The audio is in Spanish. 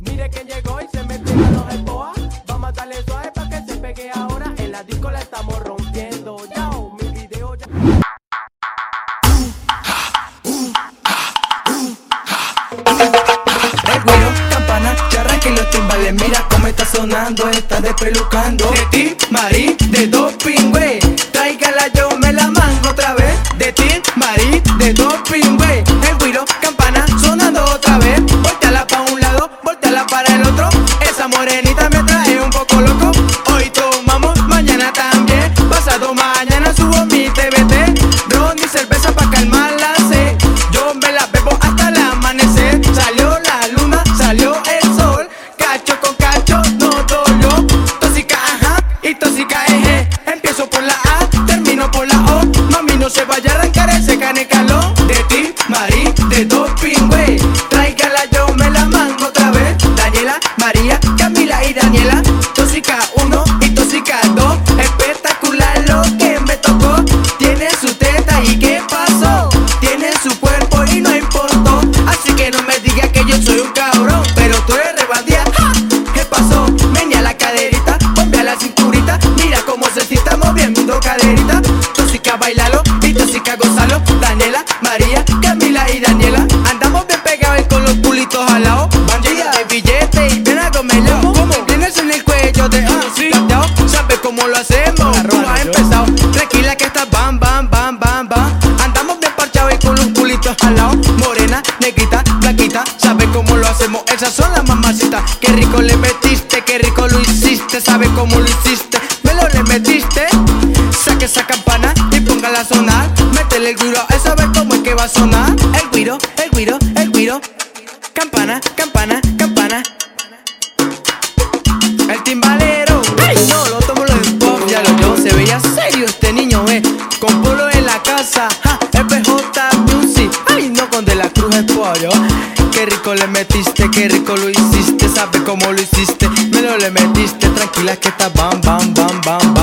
Mire que llegó y se metió a los espoa. Vamos a darle suave para que se pegue ahora. En la disco la estamos rompiendo. Yo, mi video ya. El güiro, campana, charra que los timbales Mira cómo está sonando, está despelucando De ti, Mari, de doping, güey Tráigala yo, me la mango otra vez De ti, Mari, de doping, güey Empiezo por la A, termino por la O. Mami, no se vaya a arrancar ese canecalón. De y tóxica gozalo Daniela, María, Camila y Daniela. Andamos bien pegados y con los culitos al lado. Bandilla de billete y ven a comerlo ¿Cómo? Tienes en el cuello de ah, sí. ¿Sabes cómo lo hacemos? Tú has empezado. Tranquila que estás bam, bam, bam, bam, bam. Andamos bien parchados y con los culitos al lado. Morena, negrita, blanquita ¿Sabes cómo lo hacemos? Esas son las mamacitas. Qué rico le metiste, qué rico lo hiciste ¿Sabes cómo lo hiciste? Me lo le metiste el guiro Campana, campana, campana. El timbalero, ay no, lo tomo lo de pop, ya lo yo Se veía serio este niño, eh. Con polo en la casa, ja, FJ Music Ay no, con de la cruz es pollo. Qué rico le metiste, qué rico lo hiciste. Sabe cómo lo hiciste, me lo le metiste. Tranquila que está bam, bam, bam, bam